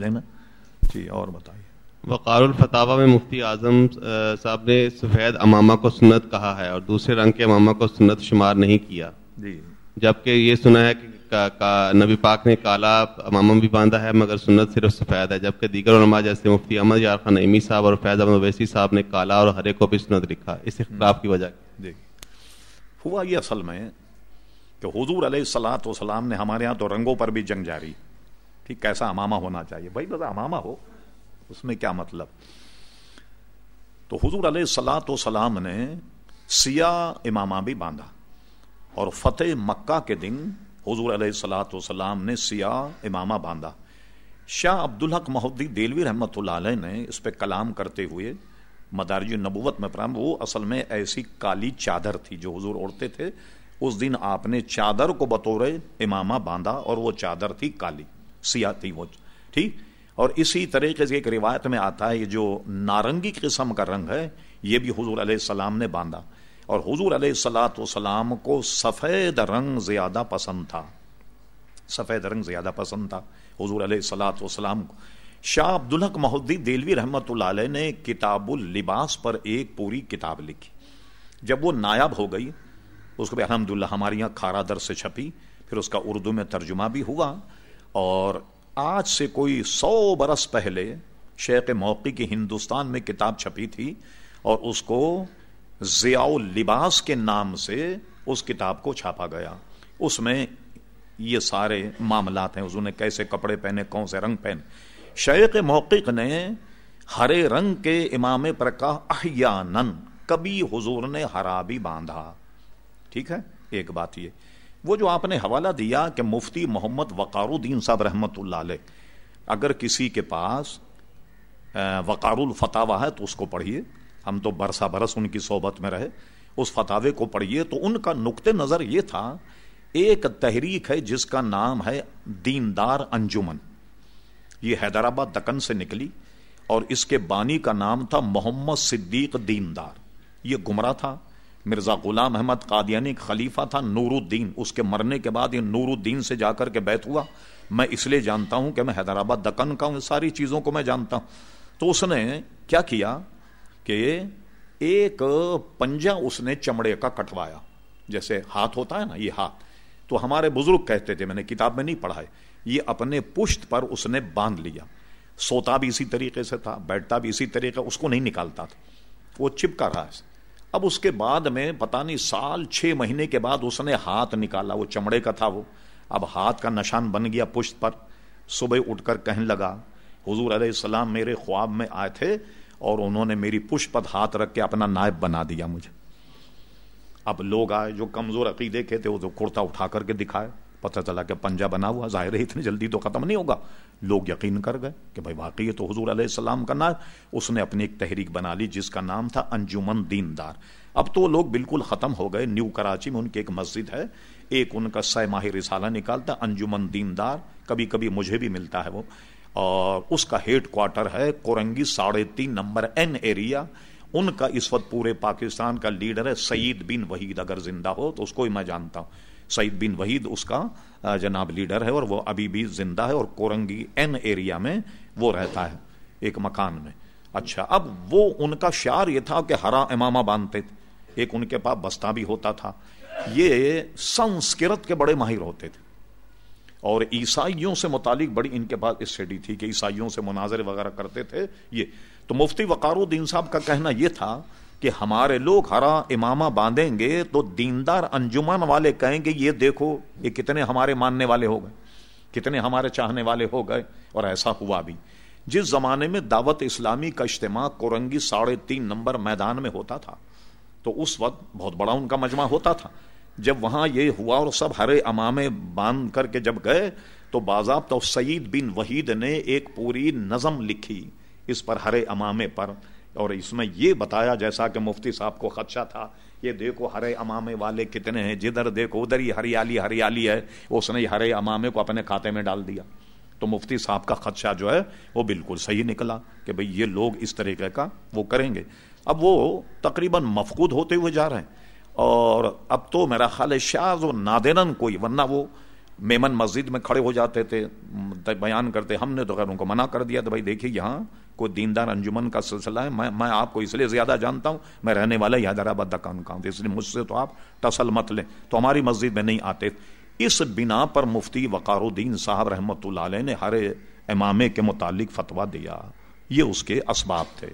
دینا جی اور بتائیے۔ وقار الفتاوا میں مفتی اعظم صاحب نے سفید امامہ کو سنت کہا ہے اور دوسرے رنگ کے امامہ کو سنت شمار نہیں کیا۔ جی۔ جبکہ یہ سنا ہے کہ نبی پاک نے کالا امامہ بھی باندھا ہے مگر سنت صرف سفید ہے۔ جبکہ دیگر علماء جیسے مفتی احمد یار خان صاحب اور فیض احمد ویسی صاحب نے کالا اور ہرے کو بھی سنت لکھا۔ اس اختلاف کی وجہ۔ جی۔ ہوا یہ اصل میں کہ حضور علیہ السلاۃ وسلام نے ہمارے یہاں تو رنگوں پر بھی جنگ جاری۔ ٹھیک، کیسا امامہ ہونا چاہیے؟ بھائی، بس امامہ ہو، اس میں کیا مطلب؟ تو حضور علیہ السلاۃ وسلام نے سیاہ امامہ بھی باندھا اور فتح مکہ کے دن حضور علیہ السلاۃ وسلام نے سیاہ امامہ باندھا۔ شاہ عبدالحق محدی دیلوی رحمۃ اللہ علیہ نے اس پہ کلام کرتے ہوئے مدارج نبوت میں پرام وہ اصل میں ایسی کالی چادر تھی جو حضور اوڑھتے تھے۔ اس دن آپ نے چادر کو بطور امامہ باندھا اور وہ چادر تھی کالی۔ سیاہ تھی وہ۔ ٹھیک؟ اور اسی طریقے سے ایک روایت میں آتا ہے یہ جو نارنگی قسم کا رنگ ہے، یہ بھی حضور علیہ السلام نے باندھا۔ اور حضور علیہ السلاۃ والسلام کو سفید رنگ زیادہ پسند تھا۔ سفید رنگ زیادہ پسند تھا حضور علیہ السلاۃ والسلام کو۔ شاہ عبدالحق محدی دیلوی رحمت اللہ علیہ نے کتاب اللباس پر ایک پوری کتاب لکھی۔ جب وہ نایاب ہو گئی، اس کو بھی الحمد للہ ہمارے یہاں کھارا در سے چھپی، پھر اس کا اردو میں ترجمہ بھی ہوا۔ اور آج سے کوئی سو برس پہلے شیخ موقع کی ہندوستان میں کتاب چھپی تھی اور اس کو ضیاء لباس کے نام سے اس کتاب کو چھاپا گیا۔ اس میں یہ سارے معاملات ہیں۔ اس نے کیسے کپڑے پہنے، کون سے رنگ پہنے۔ شیخ موقع نے ہرے رنگ کے امام پر کہا احیانن کبھی حضور نے ہرا بھی باندھا۔ ٹھیک ہے؟ ایک بات یہ۔ وہ جو آپ نے حوالہ دیا کہ مفتی محمد وقار الدین صاحب رحمت اللہ علیہ، اگر کسی کے پاس وقار الفتاوا ہے تو اس کو پڑھیے۔ ہم تو برسا برس ان کی صحبت میں رہے۔ اس فتوے کو پڑھیے تو ان کا نقطۂ نظر یہ تھا، ایک تحریک ہے جس کا نام ہے دیندار انجمن۔ یہ حیدرآباد دکن سے نکلی اور اس کے بانی کا نام تھا محمد صدیق دیندار۔ یہ گمراہ تھا۔ مرزا غلام احمد قادیانی خلیفہ تھا نور الدین اس کے مرنے کے بعد یہ نور الدین سے جا کر کے بیت ہوا۔ میں اس لیے جانتا ہوں کہ میں حیدرآباد دکن کا ہوں، ساری چیزوں کو میں جانتا ہوں۔ تو اس نے کیا کیا کہ ایک پنجا اس نے چمڑے کا کٹوایا۔ جیسے ہاتھ ہوتا ہے نا، یہ ہاتھ۔ تو ہمارے بزرگ کہتے تھے، میں نے کتاب میں نہیں پڑھا ہے، یہ اپنے پشت پر اس نے باندھ لیا۔ سوتا بھی اسی طریقے سے تھا، بیٹھتا بھی اسی طریقے، اس کو نہیں نکالتا تھا۔ وہ چپکا رہا ہے۔ اب اس کے بعد میں پتا نہیں سال چھ مہینے کے بعد اس نے ہاتھ نکالا، وہ چمڑے کا تھا وہ۔ اب ہاتھ کا نشان بن گیا پشت پر۔ صبح اٹھ کر کہنے لگا، حضور علیہ السلام میرے خواب میں آئے تھے اور انہوں نے میری پشت پر ہاتھ رکھ کے اپنا نائب بنا دیا مجھے۔ اب لوگ آئے جو کمزور عقیدے کے تھے، وہ تو کرتا اٹھا کر کے دکھائے۔ پتہ چلا کہ پنجا بنا ہوا، ظاہر ہے اتنی جلدی تو ختم نہیں ہوگا۔ لوگ یقین کر گئے کہ بھائی واقعی تو حضور علیہ السلام کا نام، اس نے اپنی ایک تحریک بنا لی جس کا نام تھا انجمن دیندار۔ اب تو لوگ بالکل ختم ہو گئے۔ نیو کراچی میں ان کی ایک مسجد ہے۔ ایک ان کا سہ ماہی رسالہ نکالتا، انجمن دیندار کبھی کبھی مجھے بھی ملتا ہے وہ۔ اور اس کا ہیڈ کوارٹر ہے کورنگی ساڑھے تین نمبر این ایریا۔ ان کا اس وقت پورے پاکستان کا لیڈر ہے سعید بن وحید۔ اگر زندہ ہو تو اس کو ہی میں جانتا ہوں۔ سعید بن وحید اس کا جناب لیڈر ہے اور وہ ابھی بھی زندہ ہے اور کورنگی این ایریا میں وہ رہتا ہے، ایک مکان میں۔ اچھا اب وہ ان کا شعر یہ تھا کہ ہرا امامہ باندھتے تھے، ایک ان کے پاس بستہ بھی ہوتا تھا۔ یہ سنسکرت کے بڑے ماہر ہوتے تھے۔ اور عیسائیوں سے متعلق بڑی ان کے پاس اسٹڈی تھی کہ عیسائیوں سے مناظر وغیرہ کرتے تھے۔ یہ تو مفتی وقار الدین صاحب کا کہنا یہ تھا کہ ہمارے لوگ ہرا امامہ باندھیں گے تو دیندار انجمن والے کہیں گے یہ دیکھو، یہ کتنے ہمارے ماننے والے ہو گئے، کتنے ہمارے چاہنے والے ہو گئے، اور ایسا ہوا بھی۔ جس زمانے میں دعوت اسلامی کا اجتماع کورنگی ساڑھے تین نمبر میدان میں ہوتا تھا، تو اس وقت بہت بڑا ان کا مجمع ہوتا تھا۔ جب وہاں یہ ہوا اور سب ہرے امامے باندھ کر کے جب گئے، تو باضابطہ سعید بن وحید نے ایک پوری نظم لکھی اس پر ہرے امامے پر۔ اور اس میں یہ بتایا جیسا کہ مفتی صاحب کو خدشہ تھا، یہ دیکھو ہرے امامے والے کتنے ہیں، جدھر دیکھو ادھر ہی ہریالی ہریالی ہے، اس نے ہرے امامے کو اپنے کھاتے میں ڈال دیا۔ تو مفتی صاحب کا خدشہ جو ہے، وہ بالکل صحیح نکلا کہ بھئی یہ لوگ اس طریقے کا وہ کریں گے۔ اب وہ تقریباً مفقود ہوتے ہوئے جا رہے ہیں۔ اور اب تو میرا خیال ہے شاز و نادرن کوئی، ورنہ وہ میمن مسجد میں کھڑے ہو جاتے تھے، بیان کرتے، ہم نے تو خیر ان کو منع کر دیا تو بھائی دیکھیے یہاں کوئی دیندار انجمن کا سلسلہ ہے، میں میں آپ کو اس لیے زیادہ جانتا ہوں، میں رہنے والا ہی حیدرآباد دکان کا ہوں اس لیے مجھ سے تو آپ ٹسل مت لیں۔ تو ہماری مسجد میں نہیں آتے۔ اس بنا پر مفتی وقار الدین صاحب رحمۃ اللہ علیہ نے ہر امامے کے متعلق فتویٰ دیا۔ یہ اس کے اسباب تھے۔